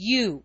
you.